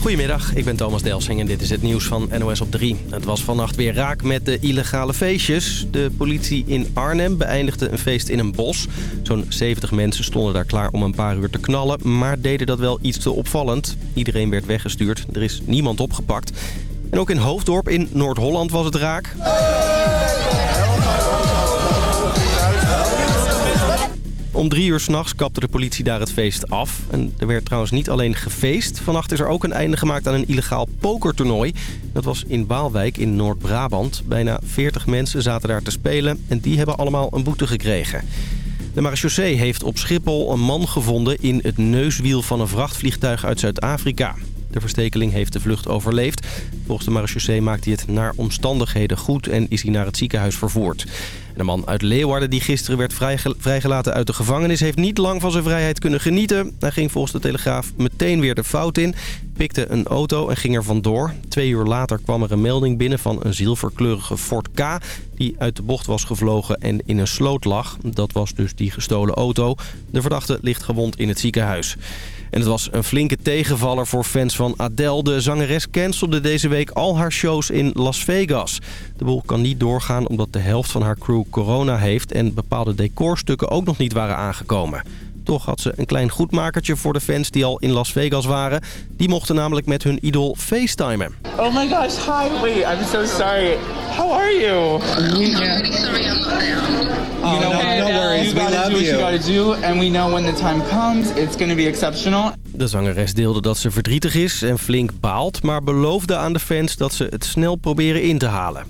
Goedemiddag, ik ben Thomas Delsing en dit is het nieuws van NOS op 3. Het was vannacht weer raak met de illegale feestjes. De politie in Arnhem beëindigde een feest in een bos. Zo'n 70 mensen stonden daar klaar om een paar uur te knallen... maar deden dat wel iets te opvallend. Iedereen werd weggestuurd, er is niemand opgepakt. En ook in Hoofddorp in Noord-Holland was het raak. Om drie uur s'nachts kapte de politie daar het feest af. En er werd trouwens niet alleen gefeest. Vannacht is er ook een einde gemaakt aan een illegaal pokertoernooi. Dat was in Waalwijk in Noord-Brabant. Bijna 40 mensen zaten daar te spelen en die hebben allemaal een boete gekregen. De marechaussee heeft op Schiphol een man gevonden in het neuswiel van een vrachtvliegtuig uit Zuid-Afrika. De verstekeling heeft de vlucht overleefd. Volgens de marechaussee maakt hij het naar omstandigheden goed en is hij naar het ziekenhuis vervoerd. De man uit Leeuwarden die gisteren werd vrijgelaten uit de gevangenis... heeft niet lang van zijn vrijheid kunnen genieten. Hij ging volgens de Telegraaf meteen weer de fout in, pikte een auto en ging er vandoor. Twee uur later kwam er een melding binnen van een zilverkleurige Ford K... die uit de bocht was gevlogen en in een sloot lag. Dat was dus die gestolen auto. De verdachte ligt gewond in het ziekenhuis. En het was een flinke tegenvaller voor fans van Adele. De zangeres cancelde deze week al haar shows in Las Vegas. De boel kan niet doorgaan omdat de helft van haar crew corona heeft... en bepaalde decorstukken ook nog niet waren aangekomen. Toch had ze een klein goedmakertje voor de fans die al in Las Vegas waren. Die mochten namelijk met hun idool facetimen. Oh my gosh, hi. Wait, I'm so sorry. How are you? Yeah. really sorry I'm not there. You know, no, no worries. We love you you. gotta do, and we know when the time comes, it's gonna be exceptional. De zangeres deelde dat ze verdrietig is en flink baalt... maar beloofde aan de fans dat ze het snel proberen in te halen.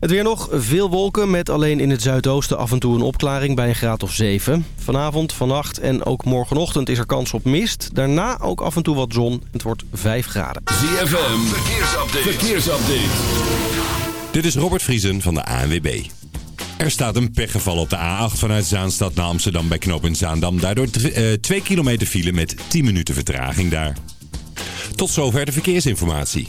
Het weer nog, veel wolken met alleen in het zuidoosten af en toe een opklaring bij een graad of 7. Vanavond, vannacht en ook morgenochtend is er kans op mist. Daarna ook af en toe wat zon. Het wordt 5 graden. ZFM. Verkeersupdate. Verkeersupdate. Dit is Robert Vriesen van de ANWB. Er staat een pechgeval op de A8 vanuit Zaanstad naar Amsterdam bij knooppunt Zaandam. Daardoor 2 kilometer file met 10 minuten vertraging daar. Tot zover de verkeersinformatie.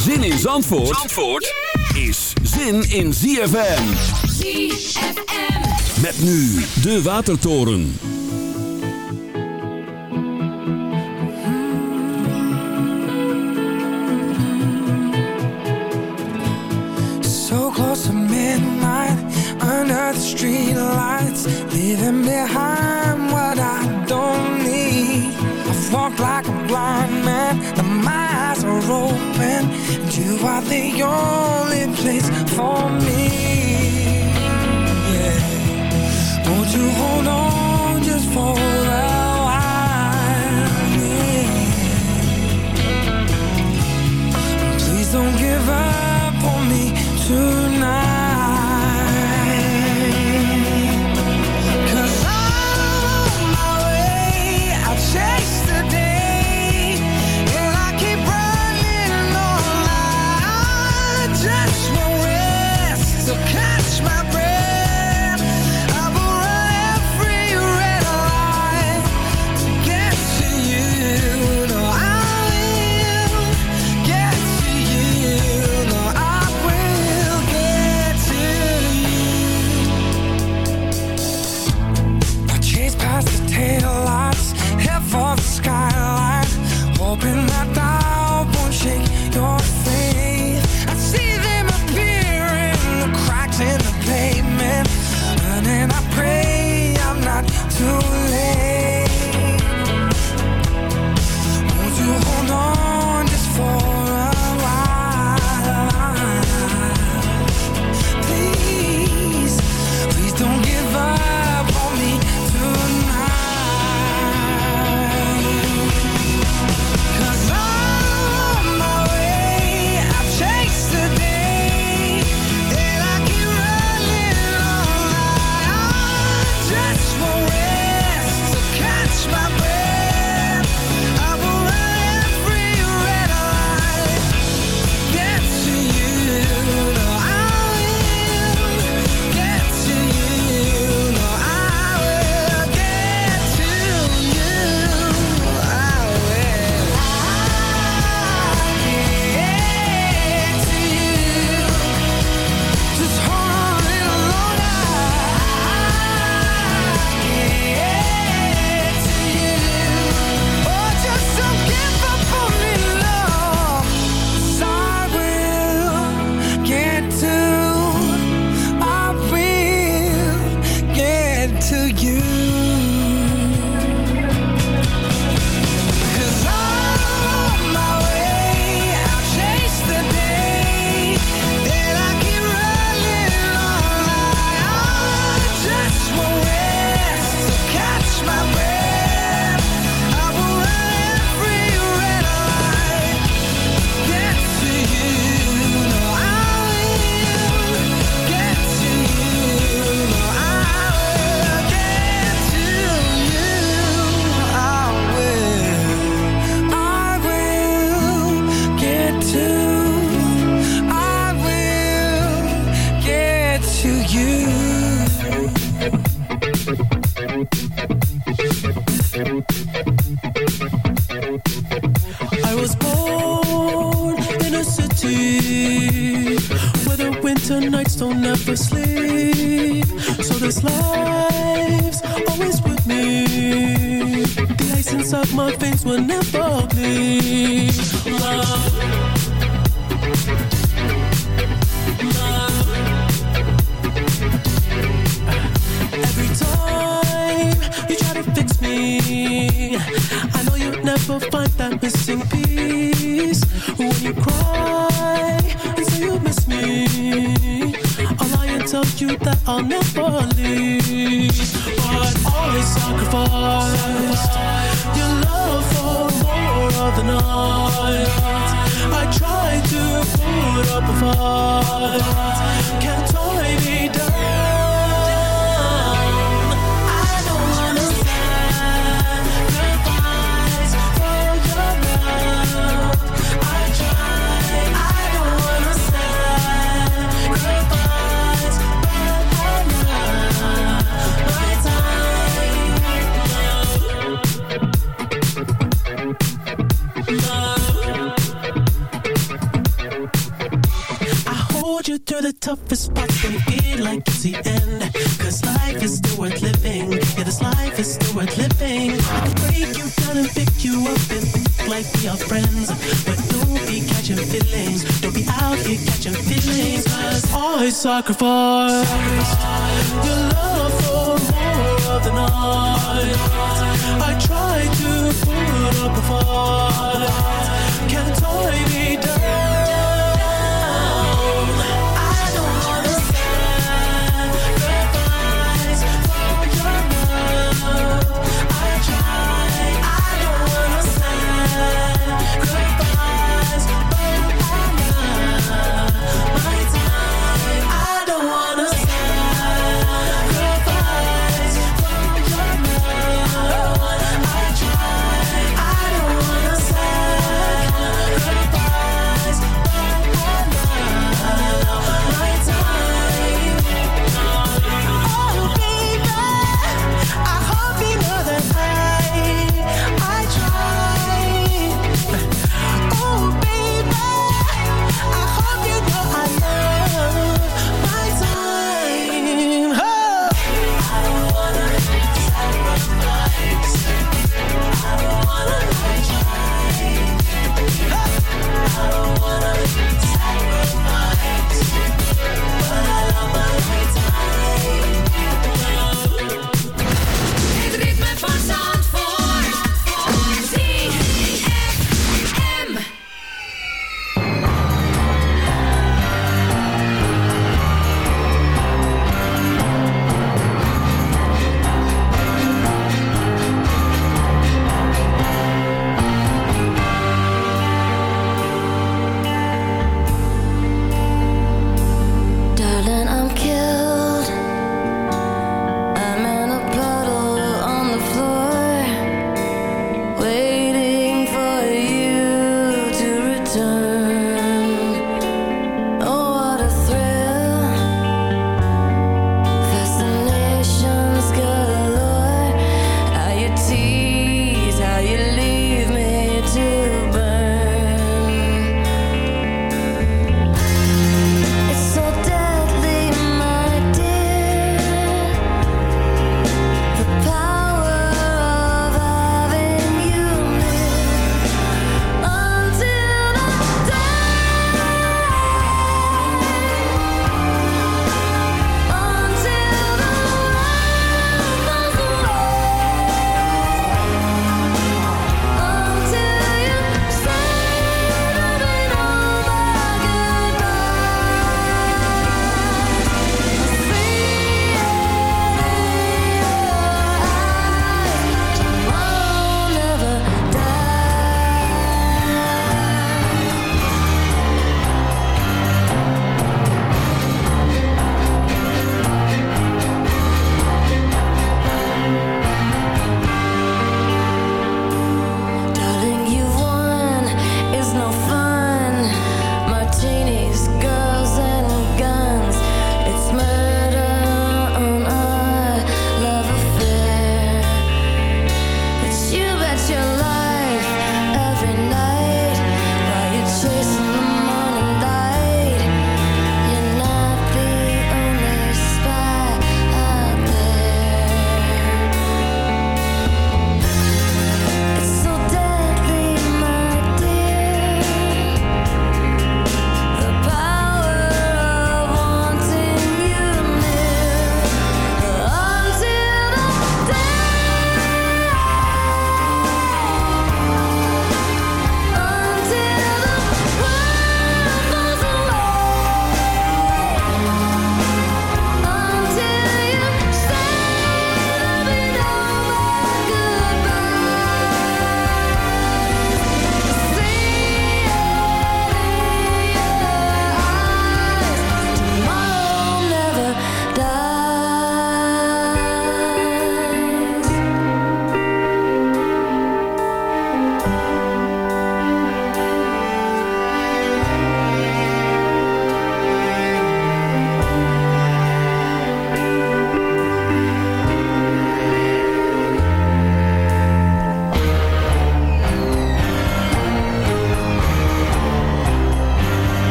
Zin in Zandvoort, Zandvoort is zin in ZFM. ZFM. Met nu de Watertoren. So close to midnight, under the street lights, leaving behind what I don't need. I've like a blind man, now my eyes are open, and you are the only place for me. Yeah. Won't you hold on just for a while? Yeah. Please don't give up on me tonight. I sacrifice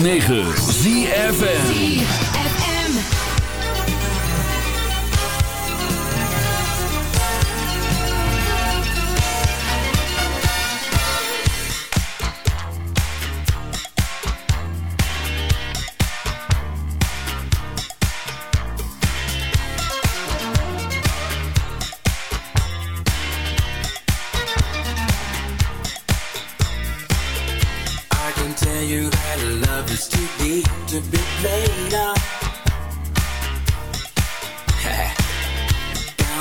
106.9 played. Down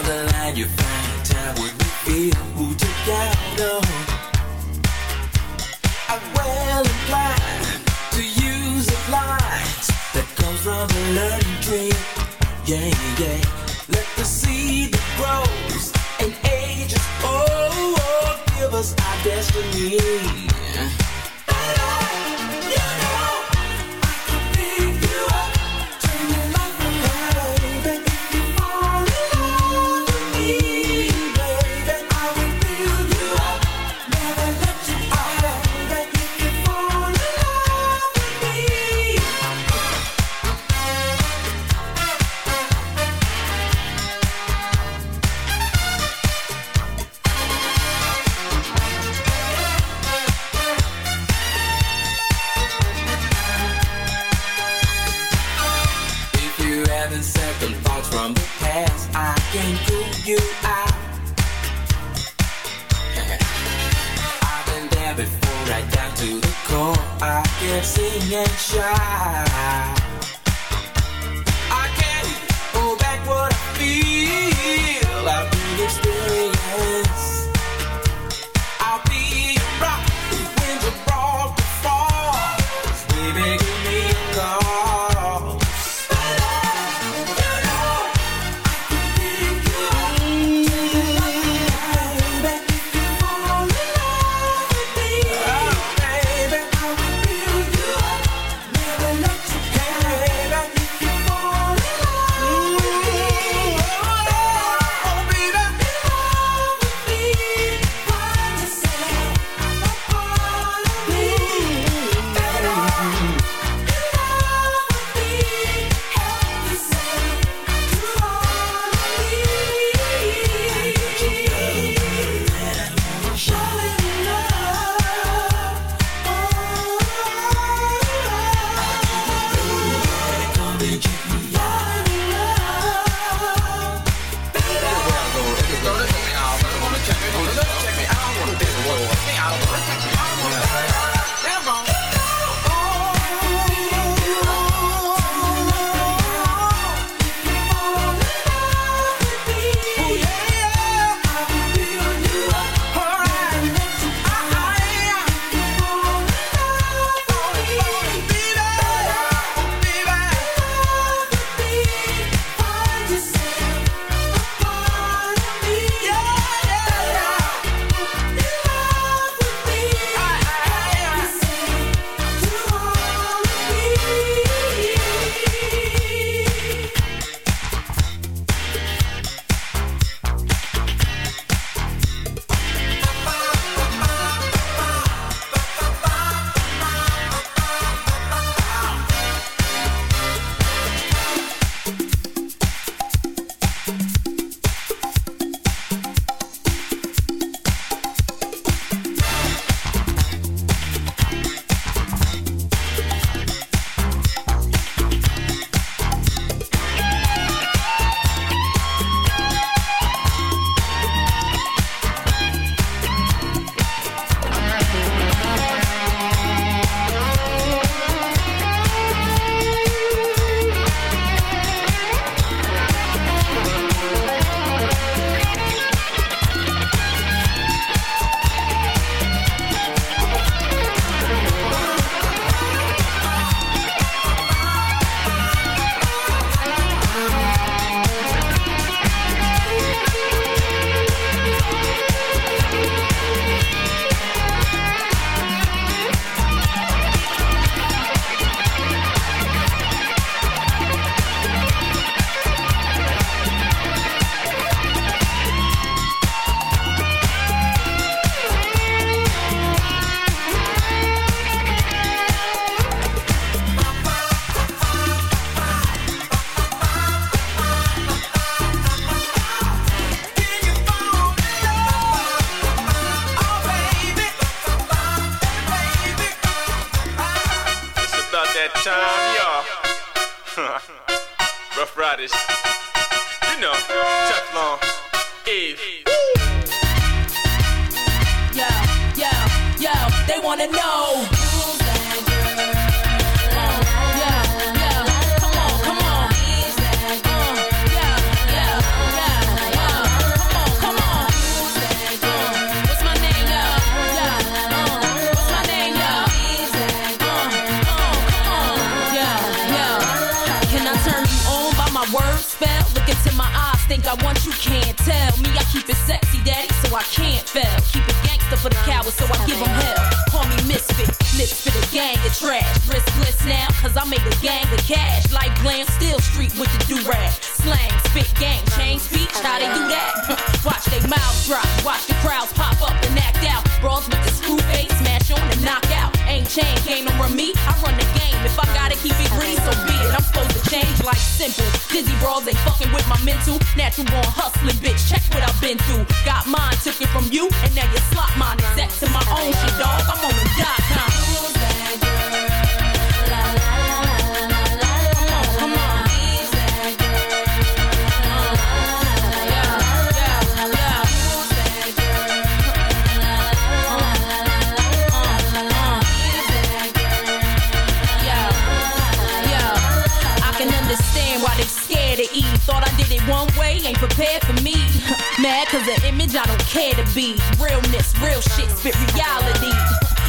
the line you find time when you feel who together. I'm well inclined to use the lines that comes from the learning tree. Yeah, yeah. Let the seed that grows and ages, oh, oh give us our destiny. If crowds pop up and act out. Brawls with the screw face, smash on and knock out. Ain't chain, game don't me, I run the game. If I gotta keep it green, so be it. I'm supposed to change like simple. Dizzy brawls, they fucking with my mental. Natural born hustling, bitch, check what I've been through. Got mine, took it from you, and now you slot mine. Exact to my own shit, dog. I'm on the dot com. Prepared for me. Mad cause the image I don't care to be. Realness, real shit, spit reality.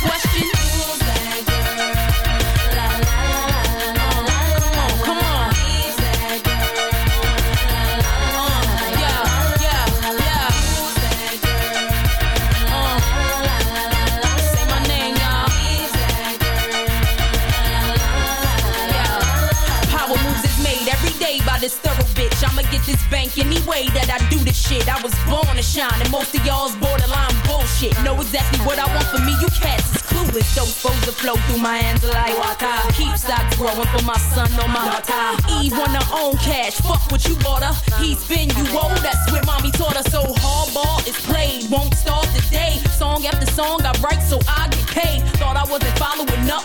question? Bitch. I'ma get this bank any way that I do this shit. I was born to shine, and most of y'all's borderline bullshit. Know exactly what I want for me, you cats is clueless. Those foes that flow through my hands like water. Keep stocks growing for my son on my water. Eve her own cash, fuck what you bought her. He's been you old, that's what mommy taught her. So hardball is played, won't start today. Song after song I write so I get paid. Thought I wasn't following up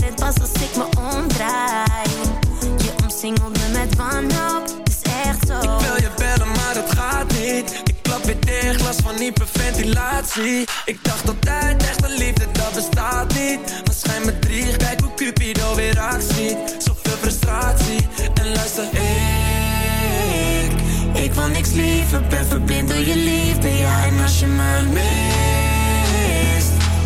als ik me omdraai Je omsingelt me met wanhoop, is echt zo Ik wil je bellen, maar het gaat niet. Ik klap weer dicht, last van hyperventilatie. Ik dacht altijd, echte liefde, dat bestaat niet. Maar schijn me drie, kijk hoe Cupido weer actie. Zoveel frustratie, en luister, ik... Ik wil niks liever, ben verblind door je liefde, ja. En als je me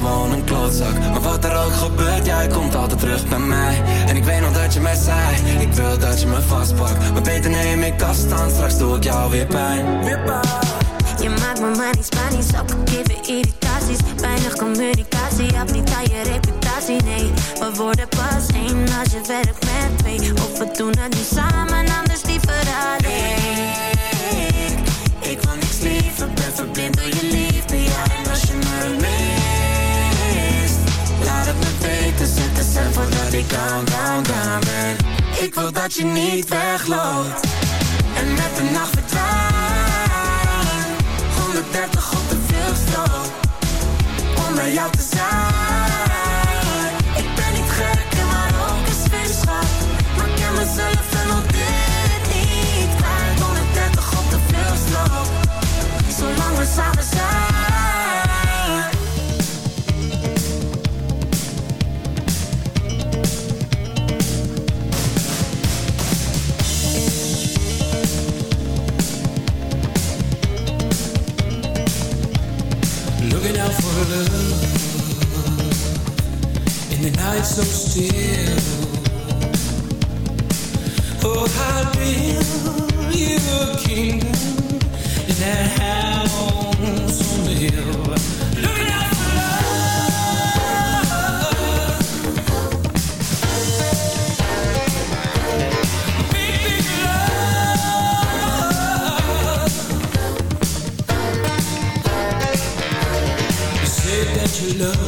gewoon een klootzak. Maar wat er ook gebeurt, jij komt altijd terug bij mij. En ik weet nog dat je mij zei Ik wil dat je me vastpakt. Maar beter neem ik afstand, straks doe ik jou weer pijn. Je maakt me maar niet Spanisch, geven irritaties. Weinig communicatie, heb niet aan je reputatie, nee. We worden pas één als je werkt met twee. Of we doen het nu samen, anders liever alleen. Ik wil niks liever, ben verblind door je liefde down, down, down Ik wil dat je niet wegloopt En met de nacht verdwijnt. 130 op de veelstroop Om bij jou te zijn. Ik ben niet gek en maar ook een zwemschap Maar ken mezelf en wil dit niet kwijt? 130 op de veelstroop Zolang we samen zijn so still Oh, build you a kingdom In that house on the hill? Looking out for love. Love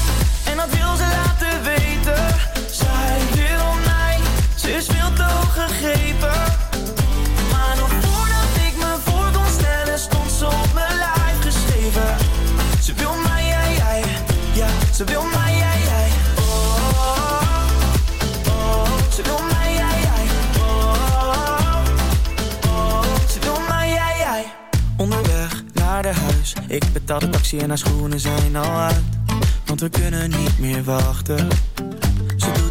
Maar nog voordat ik me voor kon stellen Stond ze op mijn lijf geschreven. Ze wil mij, jij, jij Ja, ze wil mij, jij, jij Oh, ze wil mij, Oh, oh, ze wil mij, jij, jij Onderweg naar de huis. Ik betaal de taxi en haar schoenen zijn al uit. Want we kunnen niet meer wachten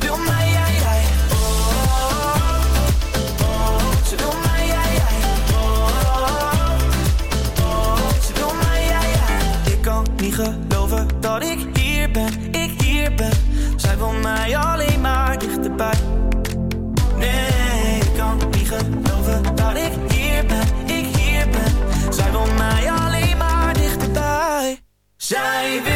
ze wil mij, jij, Oh, ze wil mij, ze wil mij, Ik kan niet geloven dat ik hier ben Ik hier ben. Zij wil mij alleen maar dichterbij. Nee, ik kan niet geloven dat ik hier ben, ik hier ben. Zij wil mij alleen maar dichterbij. Zij wil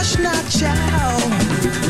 hush not, child,